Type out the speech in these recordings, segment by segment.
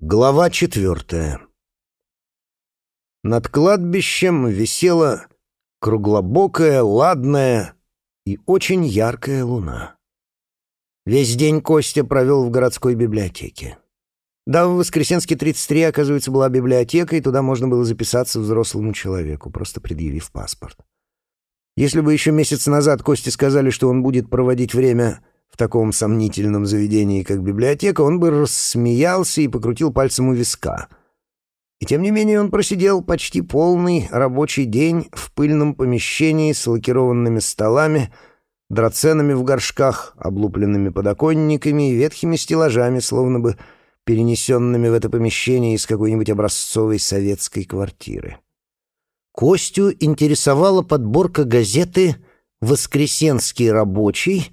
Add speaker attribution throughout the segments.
Speaker 1: Глава четвертая. Над кладбищем висела круглобокая, ладная и очень яркая луна. Весь день Костя провел в городской библиотеке. Да, в Воскресенске 33, оказывается, была библиотека, и туда можно было записаться взрослому человеку, просто предъявив паспорт. Если бы еще месяц назад Косте сказали, что он будет проводить время таком сомнительном заведении, как библиотека, он бы рассмеялся и покрутил пальцем у виска. И тем не менее он просидел почти полный рабочий день в пыльном помещении с лакированными столами, драценами в горшках, облупленными подоконниками и ветхими стеллажами, словно бы перенесенными в это помещение из какой-нибудь образцовой советской квартиры. Костю интересовала подборка газеты «Воскресенский рабочий»,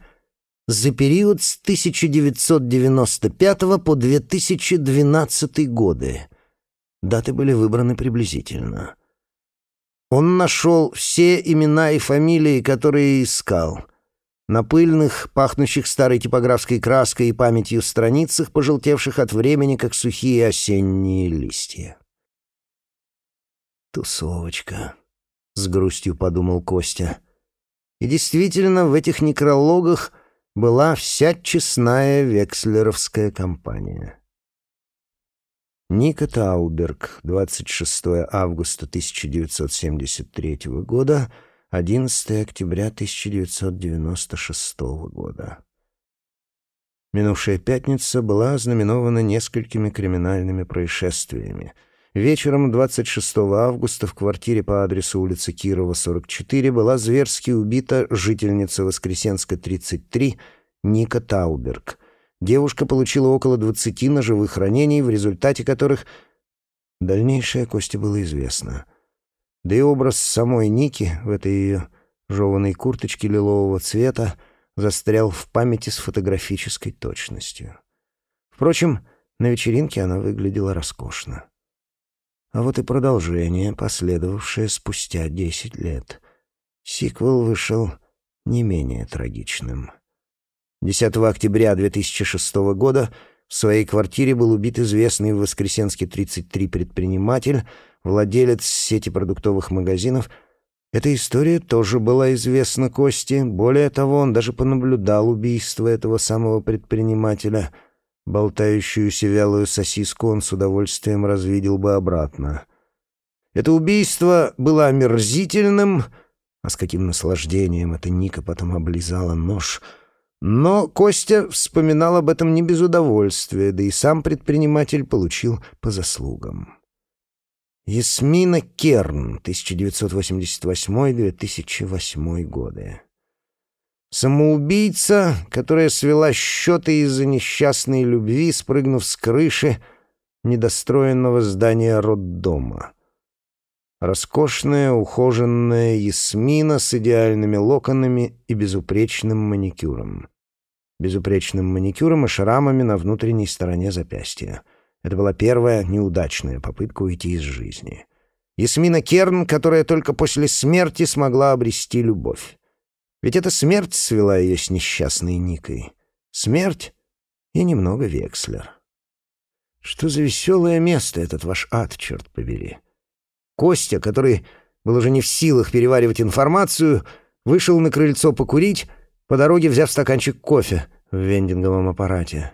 Speaker 1: за период с 1995 по 2012 годы. Даты были выбраны приблизительно. Он нашел все имена и фамилии, которые искал. На пыльных, пахнущих старой типографской краской и памятью страницах, пожелтевших от времени, как сухие осенние листья. «Тусовочка», — с грустью подумал Костя. И действительно, в этих некрологах — была вся честная векслеровская компания. Ника Тауберг, 26 августа 1973 года, 11 октября 1996 года. Минувшая пятница была ознаменована несколькими криминальными происшествиями — Вечером 26 августа в квартире по адресу улицы Кирова, 44, была зверски убита жительница Воскресенска, 33, Ника Тауберг. Девушка получила около 20 ножевых ранений, в результате которых дальнейшее Косте было известно. Да и образ самой Ники в этой ее жеванной курточке лилового цвета застрял в памяти с фотографической точностью. Впрочем, на вечеринке она выглядела роскошно. А вот и продолжение, последовавшее спустя десять лет. Сиквел вышел не менее трагичным. 10 октября 2006 года в своей квартире был убит известный в Воскресенске 33 предприниматель, владелец сети продуктовых магазинов. Эта история тоже была известна Косте. Более того, он даже понаблюдал убийство этого самого предпринимателя — Болтающуюся вялую сосиску он с удовольствием развидел бы обратно. Это убийство было омерзительным, а с каким наслаждением эта Ника потом облизала нож. Но Костя вспоминал об этом не без удовольствия, да и сам предприниматель получил по заслугам. Ясмина Керн, 1988-2008 годы. Самоубийца, которая свела счеты из-за несчастной любви, спрыгнув с крыши недостроенного здания роддома. Роскошная, ухоженная Ясмина с идеальными локонами и безупречным маникюром. Безупречным маникюром и шрамами на внутренней стороне запястья. Это была первая неудачная попытка уйти из жизни. Ясмина Керн, которая только после смерти смогла обрести любовь. Ведь эта смерть свела ее с несчастной Никой. Смерть и немного Векслер. Что за веселое место этот ваш ад, черт побери. Костя, который был уже не в силах переваривать информацию, вышел на крыльцо покурить, по дороге взяв стаканчик кофе в вендинговом аппарате.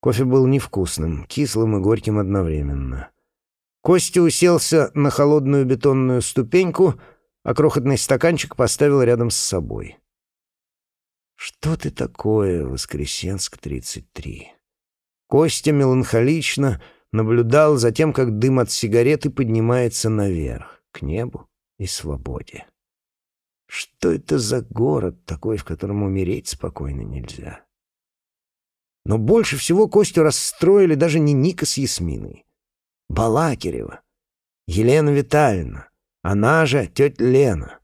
Speaker 1: Кофе был невкусным, кислым и горьким одновременно. Костя уселся на холодную бетонную ступеньку — а крохотный стаканчик поставил рядом с собой. «Что ты такое, Воскресенск-33?» Костя меланхолично наблюдал за тем, как дым от сигареты поднимается наверх, к небу и свободе. Что это за город такой, в котором умереть спокойно нельзя? Но больше всего Костю расстроили даже не Ника с Ясминой. Балакирева, Елена Витальевна, она же тетя Лена.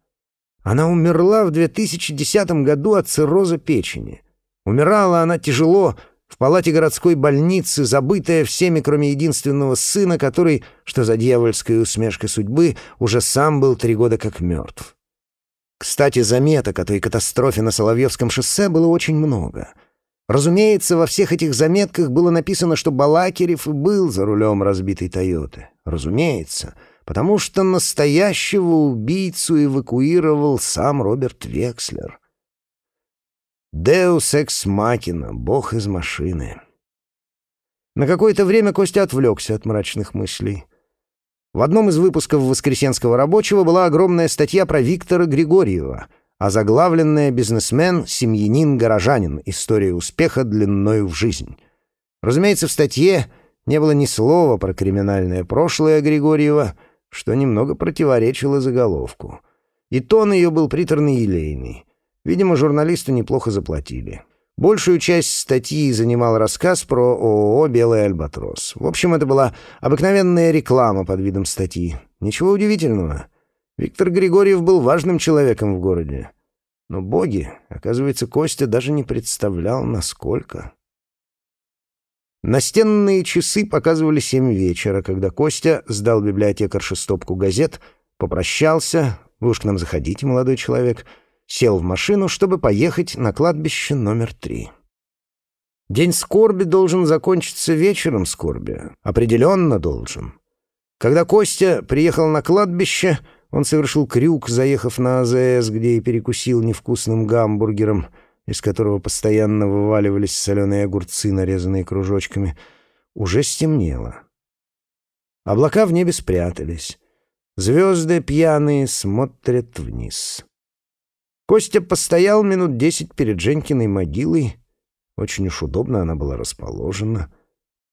Speaker 1: Она умерла в 2010 году от цирроза печени. Умирала она тяжело в палате городской больницы, забытая всеми, кроме единственного сына, который, что за дьявольская усмешка судьбы, уже сам был три года как мертв. Кстати, заметок о той катастрофе на Соловьевском шоссе было очень много. Разумеется, во всех этих заметках было написано, что Балакирев был за рулем разбитой «Тойоты». Разумеется, потому что настоящего убийцу эвакуировал сам Роберт Векслер. «Деус экс макина», бог из машины. На какое-то время Костя отвлекся от мрачных мыслей. В одном из выпусков «Воскресенского рабочего» была огромная статья про Виктора Григорьева, озаглавленная «Бизнесмен, семьянин, горожанин. История успеха длиною в жизнь». Разумеется, в статье не было ни слова про криминальное прошлое Григорьева, что немного противоречило заголовку. И тон ее был приторный и елейный. Видимо, журналисту неплохо заплатили. Большую часть статьи занимал рассказ про ООО «Белый альбатрос». В общем, это была обыкновенная реклама под видом статьи. Ничего удивительного. Виктор Григорьев был важным человеком в городе. Но боги, оказывается, Костя даже не представлял, насколько. Настенные часы показывали семь вечера, когда Костя сдал библиотекарше стопку газет, попрощался, «Вы уж к нам заходите, молодой человек», — сел в машину, чтобы поехать на кладбище номер три. День скорби должен закончиться вечером скорби. Определенно должен. Когда Костя приехал на кладбище, он совершил крюк, заехав на АЗС, где и перекусил невкусным гамбургером, из которого постоянно вываливались соленые огурцы, нарезанные кружочками. Уже стемнело. Облака в небе спрятались. Звезды пьяные смотрят вниз. Костя постоял минут десять перед Женькиной могилой. Очень уж удобно она была расположена.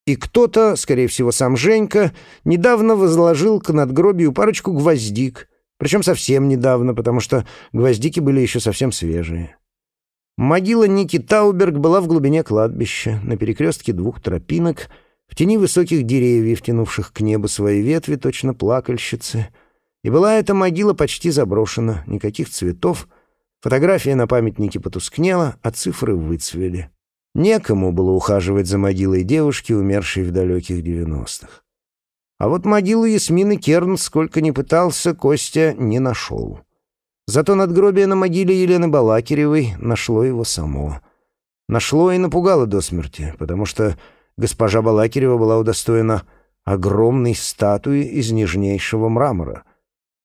Speaker 1: И кто-то, скорее всего, сам Женька, недавно возложил к надгробию парочку гвоздик. Причем совсем недавно, потому что гвоздики были еще совсем свежие. Могила Ники Тауберг была в глубине кладбища, на перекрестке двух тропинок, в тени высоких деревьев, тянувших к небу свои ветви, точно плакальщицы. И была эта могила почти заброшена, никаких цветов — Фотография на памятнике потускнела, а цифры выцвели. Некому было ухаживать за могилой девушки, умершей в далеких девяностых. А вот могилу Ясмины Керн, сколько ни пытался, Костя не нашел. Зато надгробие на могиле Елены Балакиревой нашло его само. Нашло и напугало до смерти, потому что госпожа Балакирева была удостоена огромной статуи из нежнейшего мрамора,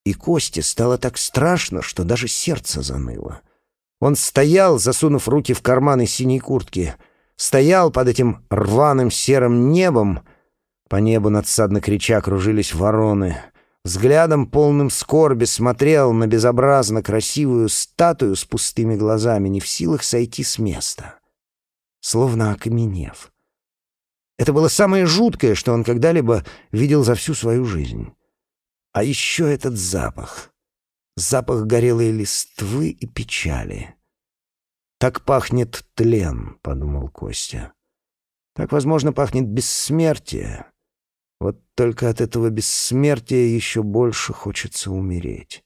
Speaker 1: и Косте стало так страшно, что даже сердце заныло. Он стоял, засунув руки в карманы синей куртки, стоял под этим рваным серым небом. По небу надсадно крича кружились вороны. Взглядом полным скорби смотрел на безобразно красивую статую с пустыми глазами, не в силах сойти с места. Словно окаменев. Это было самое жуткое, что он когда-либо видел за всю свою жизнь. А еще этот запах. Запах горелой листвы и печали. «Так пахнет тлен», — подумал Костя. «Так, возможно, пахнет бессмертие. Вот только от этого бессмертия еще больше хочется умереть».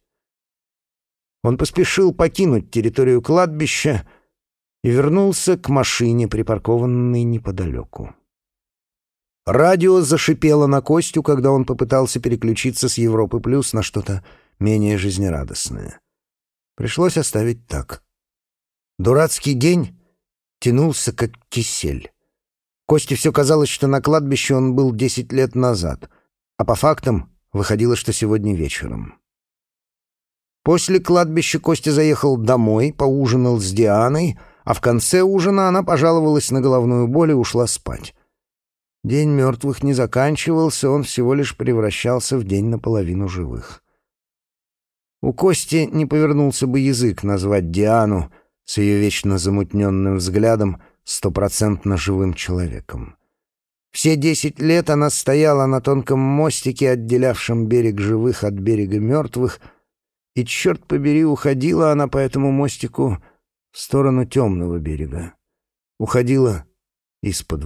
Speaker 1: Он поспешил покинуть территорию кладбища и вернулся к машине, припаркованной неподалеку. Радио зашипело на Костю, когда он попытался переключиться с Европы Плюс на что-то менее жизнерадостное. Пришлось оставить так. Дурацкий день тянулся, как кисель. Косте все казалось, что на кладбище он был десять лет назад, а по фактам выходило, что сегодня вечером. После кладбища Костя заехал домой, поужинал с Дианой, а в конце ужина она пожаловалась на головную боль и ушла спать. День мертвых не заканчивался, он всего лишь превращался в день наполовину живых. У Кости не повернулся бы язык назвать Диану с ее вечно замутненным взглядом стопроцентно живым человеком. Все десять лет она стояла на тонком мостике, отделявшем берег живых от берега мертвых, и, черт побери, уходила она по этому мостику в сторону темного берега. Уходила из-под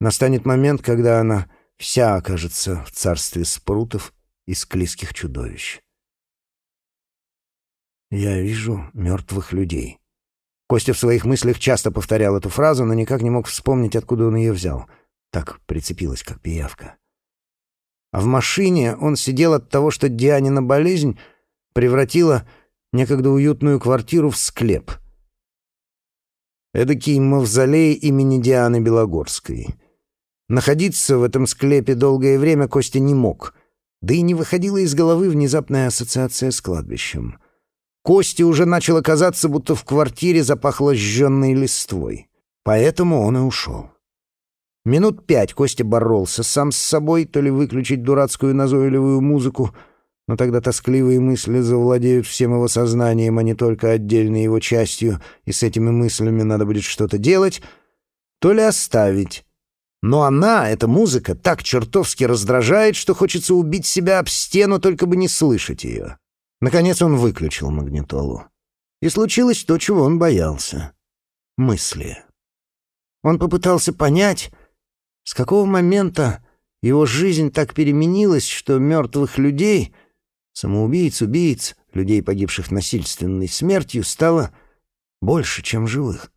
Speaker 1: Настанет момент, когда она вся окажется в царстве спрутов и склизких чудовищ. «Я вижу мертвых людей». Костя в своих мыслях часто повторял эту фразу, но никак не мог вспомнить, откуда он ее взял. Так прицепилась, как пиявка. А в машине он сидел от того, что Дианина болезнь превратила некогда уютную квартиру в склеп — Эдакий мавзолей имени Дианы Белогорской. Находиться в этом склепе долгое время Костя не мог, да и не выходила из головы внезапная ассоциация с кладбищем. Косте уже начало казаться, будто в квартире запахло сжженной листвой. Поэтому он и ушел. Минут пять Костя боролся сам с собой, то ли выключить дурацкую назойливую музыку, но тогда тоскливые мысли завладеют всем его сознанием, а не только отдельной его частью, и с этими мыслями надо будет что-то делать, то ли оставить. Но она, эта музыка, так чертовски раздражает, что хочется убить себя об стену, только бы не слышать ее. Наконец он выключил магнитолу. И случилось то, чего он боялся. Мысли. Он попытался понять, с какого момента его жизнь так переменилась, что мертвых людей, самоубийц, убийц, людей, погибших насильственной смертью, стало больше, чем живых.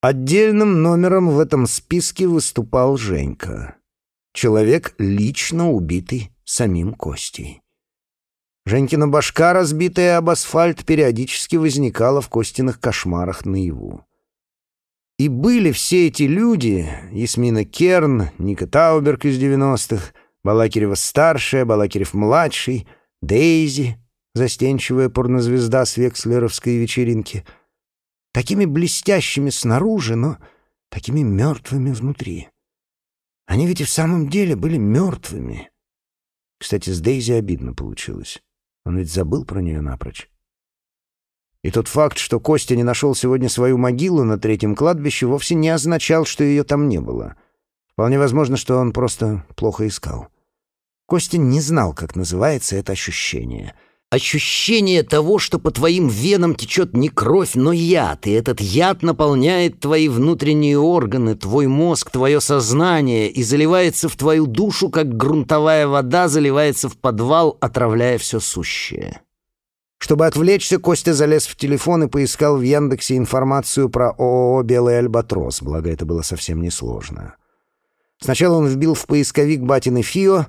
Speaker 1: Отдельным номером в этом списке выступал Женька. Человек, лично убитый самим Костей. Женькина башка, разбитая об асфальт, периодически возникала в Костиных кошмарах наяву. И были все эти люди, Ясмина Керн, Ника Тауберг из 90-х, Балакирева-старшая, Балакирев-младший, Дейзи, застенчивая порнозвезда с векслеровской вечеринки, такими блестящими снаружи, но такими мертвыми внутри. Они ведь и в самом деле были мертвыми. Кстати, с Дейзи обидно получилось. Он ведь забыл про нее напрочь. И тот факт, что Костя не нашел сегодня свою могилу на третьем кладбище, вовсе не означал, что ее там не было. Вполне возможно, что он просто плохо искал. Костя не знал, как называется это ощущение. Ощущение того, что по твоим венам течет не кровь, но яд, и этот яд наполняет твои внутренние органы, твой мозг, твое сознание и заливается в твою душу, как грунтовая вода заливается в подвал, отравляя все сущее. Чтобы отвлечься, Костя залез в телефон и поискал в Яндексе информацию про ООО «Белый Альбатрос», благо это было совсем несложно. Сначала он вбил в поисковик «Батин и Фио»,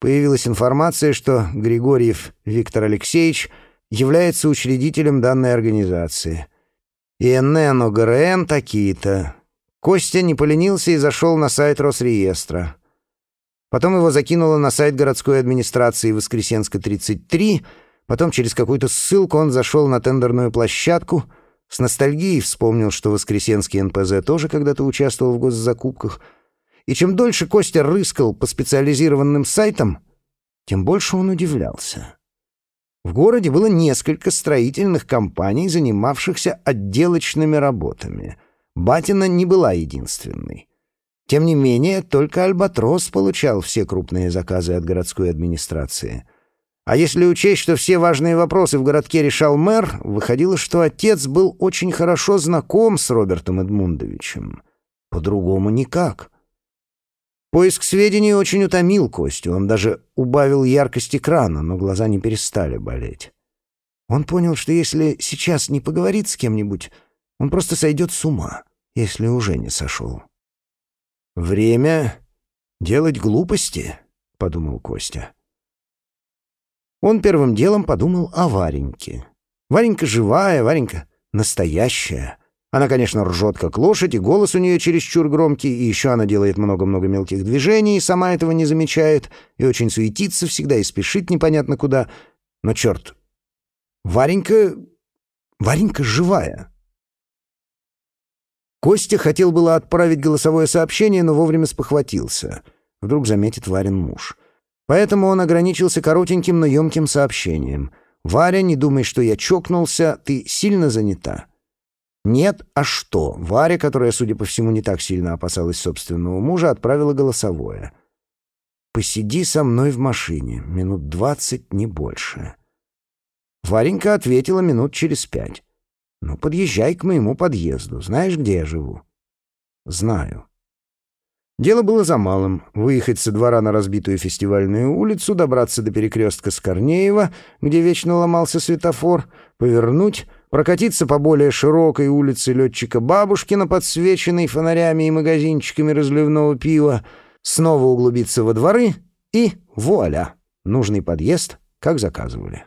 Speaker 1: появилась информация, что Григорьев Виктор Алексеевич является учредителем данной организации. ИНН ОГРН такие-то. Костя не поленился и зашел на сайт Росреестра. Потом его закинуло на сайт городской администрации Воскресенска, 33, Потом через какую-то ссылку он зашел на тендерную площадку, с ностальгией вспомнил, что Воскресенский НПЗ тоже когда-то участвовал в госзакупках. И чем дольше Костя рыскал по специализированным сайтам, тем больше он удивлялся. В городе было несколько строительных компаний, занимавшихся отделочными работами. Батина не была единственной. Тем не менее, только «Альбатрос» получал все крупные заказы от городской администрации — а если учесть, что все важные вопросы в городке решал мэр, выходило, что отец был очень хорошо знаком с Робертом Эдмундовичем. По-другому никак. Поиск сведений очень утомил Костю. Он даже убавил яркость экрана, но глаза не перестали болеть. Он понял, что если сейчас не поговорит с кем-нибудь, он просто сойдет с ума, если уже не сошел. «Время делать глупости», — подумал Костя. Он первым делом подумал о Вареньке. Варенька живая, Варенька настоящая. Она, конечно, ржет как лошадь, и голос у нее чересчур громкий, и еще она делает много-много мелких движений, и сама этого не замечает, и очень суетится всегда, и спешит непонятно куда. Но черт, Варенька... Варенька живая. Костя хотел было отправить голосовое сообщение, но вовремя спохватился. Вдруг заметит Варин муж. Поэтому он ограничился коротеньким, но емким сообщением. «Варя, не думай, что я чокнулся, ты сильно занята». «Нет, а что?» Варя, которая, судя по всему, не так сильно опасалась собственного мужа, отправила голосовое. «Посиди со мной в машине, минут двадцать, не больше». Варенька ответила минут через пять. «Ну, подъезжай к моему подъезду. Знаешь, где я живу?» «Знаю». Дело было за малым — выехать со двора на разбитую фестивальную улицу, добраться до перекрестка Скорнеева, где вечно ломался светофор, повернуть, прокатиться по более широкой улице летчика Бабушкина, подсвеченной фонарями и магазинчиками разливного пива, снова углубиться во дворы и вуаля! Нужный подъезд, как заказывали.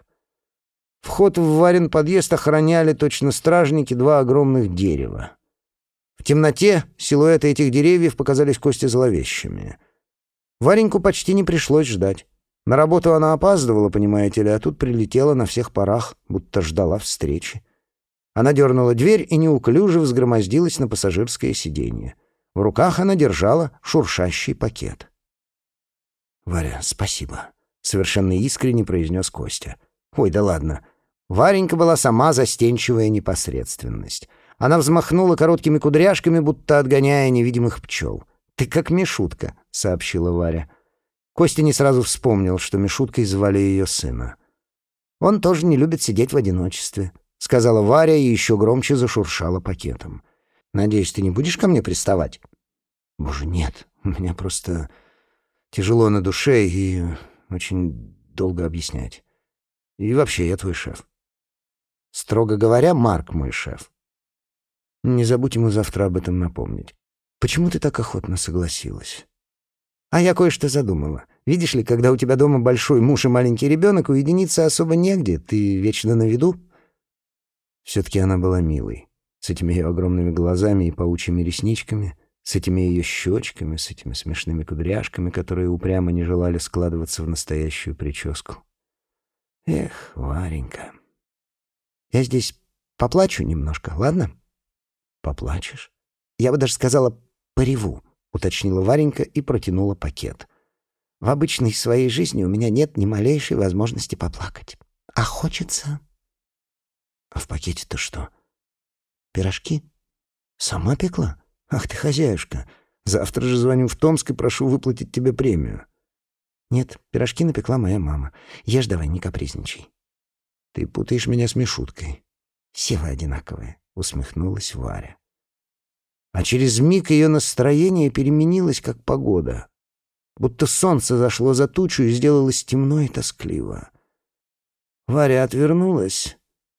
Speaker 1: Вход в Варин подъезд охраняли точно стражники два огромных дерева. В темноте силуэты этих деревьев показались Косте зловещими. Вареньку почти не пришлось ждать. На работу она опаздывала, понимаете ли, а тут прилетела на всех парах, будто ждала встречи. Она дернула дверь и неуклюже взгромоздилась на пассажирское сиденье. В руках она держала шуршащий пакет. «Варя, спасибо», — совершенно искренне произнес Костя. «Ой, да ладно». Варенька была сама застенчивая непосредственность. Она взмахнула короткими кудряшками, будто отгоняя невидимых пчел. «Ты как Мишутка», — сообщила Варя. Костя не сразу вспомнил, что Мишуткой звали ее сына. «Он тоже не любит сидеть в одиночестве», — сказала Варя и еще громче зашуршала пакетом. «Надеюсь, ты не будешь ко мне приставать?» «Боже, нет. У меня просто тяжело на душе и очень долго объяснять. И вообще, я твой шеф. Строго говоря, Марк мой шеф. Не забудь ему завтра об этом напомнить. Почему ты так охотно согласилась? А я кое-что задумала. Видишь ли, когда у тебя дома большой муж и маленький ребенок, уединиться особо негде. Ты вечно на виду. Все-таки она была милой. С этими ее огромными глазами и паучьими ресничками — с этими ее щечками, с этими смешными кудряшками, которые упрямо не желали складываться в настоящую прическу. Эх, Варенька. Я здесь поплачу немножко, ладно? Поплачешь? Я бы даже сказала «пореву», — уточнила Варенька и протянула пакет. В обычной своей жизни у меня нет ни малейшей возможности поплакать. А хочется... А в пакете-то что? Пирожки? Сама пекла? «Ах ты, хозяюшка, завтра же звоню в Томск и прошу выплатить тебе премию». «Нет, пирожки напекла моя мама. Ешь давай, не капризничай». «Ты путаешь меня с Мишуткой». «Все вы одинаковые», — усмехнулась Варя. А через миг ее настроение переменилось, как погода. Будто солнце зашло за тучу и сделалось темно и тоскливо. Варя отвернулась,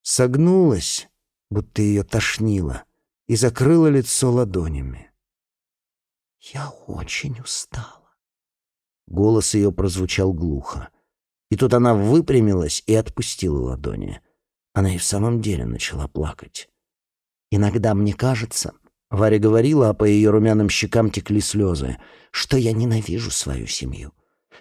Speaker 1: согнулась, будто ее тошнило и закрыла лицо ладонями. «Я очень устала». Голос ее прозвучал глухо. И тут она выпрямилась и отпустила ладони. Она и в самом деле начала плакать. «Иногда мне кажется...» — Варя говорила, а по ее румяным щекам текли слезы, — что я ненавижу свою семью.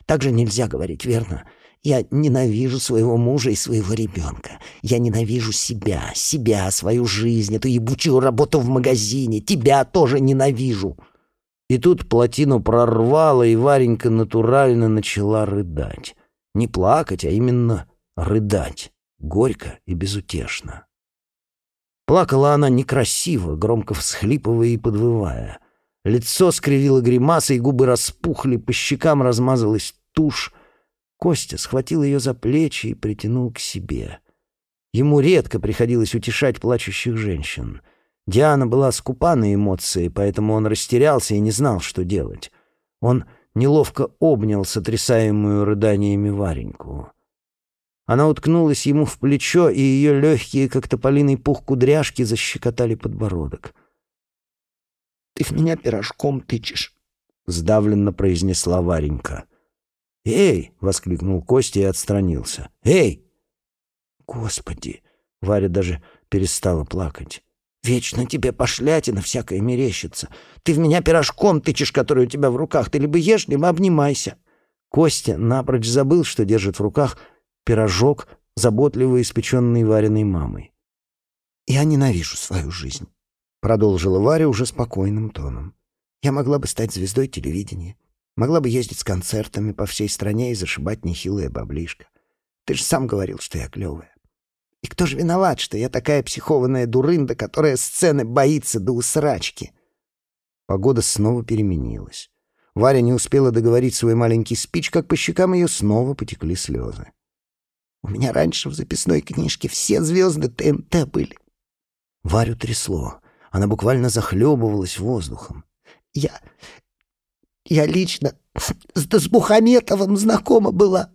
Speaker 1: Так же нельзя говорить, верно? Я ненавижу своего мужа и своего ребенка. Я ненавижу себя, себя, свою жизнь, эту ебучую работу в магазине. Тебя тоже ненавижу. И тут плотину прорвало, и Варенька натурально начала рыдать. Не плакать, а именно рыдать. Горько и безутешно. Плакала она некрасиво, громко всхлипывая и подвывая. Лицо скривило гримасой, губы распухли, по щекам размазалась тушь, Костя схватил ее за плечи и притянул к себе. Ему редко приходилось утешать плачущих женщин. Диана была скупа на эмоции, поэтому он растерялся и не знал, что делать. Он неловко обнял сотрясаемую рыданиями Вареньку. Она уткнулась ему в плечо, и ее легкие, как тополиный пух кудряшки, защекотали подбородок.
Speaker 2: «Ты в меня пирожком тычешь», —
Speaker 1: сдавленно произнесла Варенька. «Эй!» — воскликнул Костя и отстранился. «Эй!»
Speaker 2: «Господи!»
Speaker 1: — Варя даже перестала плакать.
Speaker 2: «Вечно тебе пошлятина всякая мерещится. Ты в меня пирожком тычешь, который у тебя в руках. Ты либо ешь, либо обнимайся».
Speaker 1: Костя напрочь забыл, что держит в руках пирожок, заботливо испеченный Вариной мамой.
Speaker 2: «Я ненавижу свою жизнь», — продолжила Варя уже спокойным тоном. «Я могла бы стать звездой телевидения. Могла бы ездить с концертами по всей стране и зашибать нехилая баблишка. Ты же сам говорил, что я клевая. И кто же виноват, что я такая психованная дурында, которая сцены боится до усрачки?
Speaker 1: Погода снова переменилась. Варя не успела договорить свой маленький спич, как по щекам ее снова потекли слезы.
Speaker 2: У меня раньше в записной книжке все звезды ТНТ были.
Speaker 1: Варю трясло. Она буквально захлебывалась воздухом.
Speaker 2: Я... Я лично с Дасбухаметовым знакома была.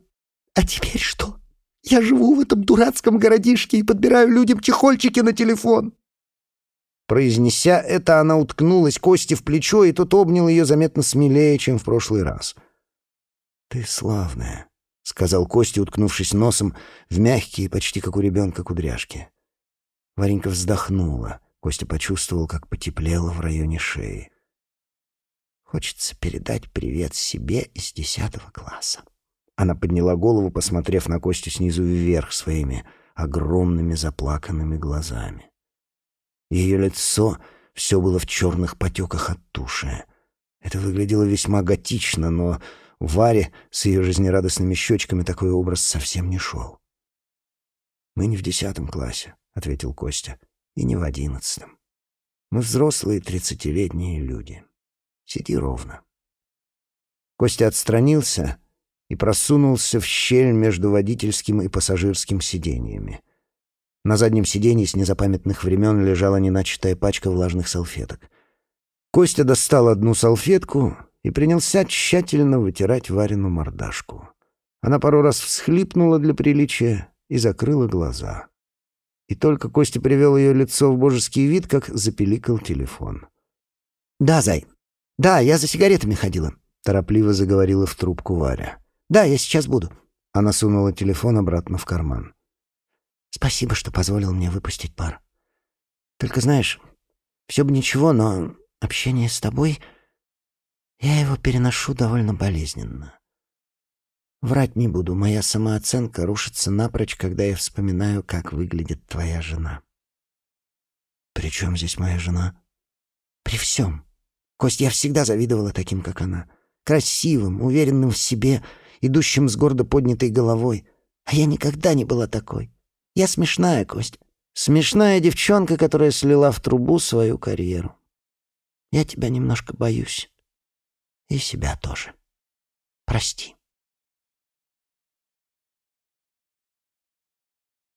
Speaker 2: А теперь что? Я живу в этом дурацком городишке и подбираю людям чехольчики на телефон.
Speaker 1: Произнеся это, она уткнулась Кости в плечо, и тот обнял ее заметно смелее, чем в прошлый раз. «Ты славная», — сказал Костя, уткнувшись носом в мягкие, почти как у ребенка, кудряшки. Варенька вздохнула,
Speaker 2: Костя почувствовал, как потеплело в районе шеи. Хочется передать привет себе из десятого класса. Она подняла голову, посмотрев на Костю снизу вверх своими огромными заплаканными глазами. Ее лицо все было в черных потеках от туши. Это выглядело весьма готично, но Варе с ее жизнерадостными щечками такой образ совсем не шел. «Мы не в десятом классе», — ответил Костя, — «и не в одиннадцатом. Мы взрослые тридцатилетние люди. Сиди ровно». Костя отстранился и просунулся в щель между водительским и пассажирским сиденьями. На заднем сиденье с незапамятных времен лежала неначатая пачка влажных салфеток. Костя достал одну салфетку и принялся тщательно вытирать Варину мордашку. Она пару раз всхлипнула для приличия и закрыла глаза. И только Костя привел ее лицо в божеский вид, как запеликал телефон.
Speaker 1: «Да, зай. Да, я за сигаретами ходила», — торопливо заговорила в трубку Варя. «Да, я сейчас буду». Она сунула телефон обратно в карман. «Спасибо, что позволил мне выпустить пар. Только знаешь, все бы ничего, но общение с тобой... Я его переношу довольно болезненно. Врать не буду, моя самооценка рушится напрочь, когда я вспоминаю, как выглядит твоя жена».
Speaker 2: «При чем здесь моя жена?»
Speaker 1: «При всем. Кость, я всегда завидовала таким, как она. Красивым, уверенным в себе, идущим с гордо поднятой головой. А я никогда не была такой. Я смешная, Кость. Смешная девчонка, которая слила в трубу свою карьеру. Я тебя немножко боюсь. И себя тоже. Прости.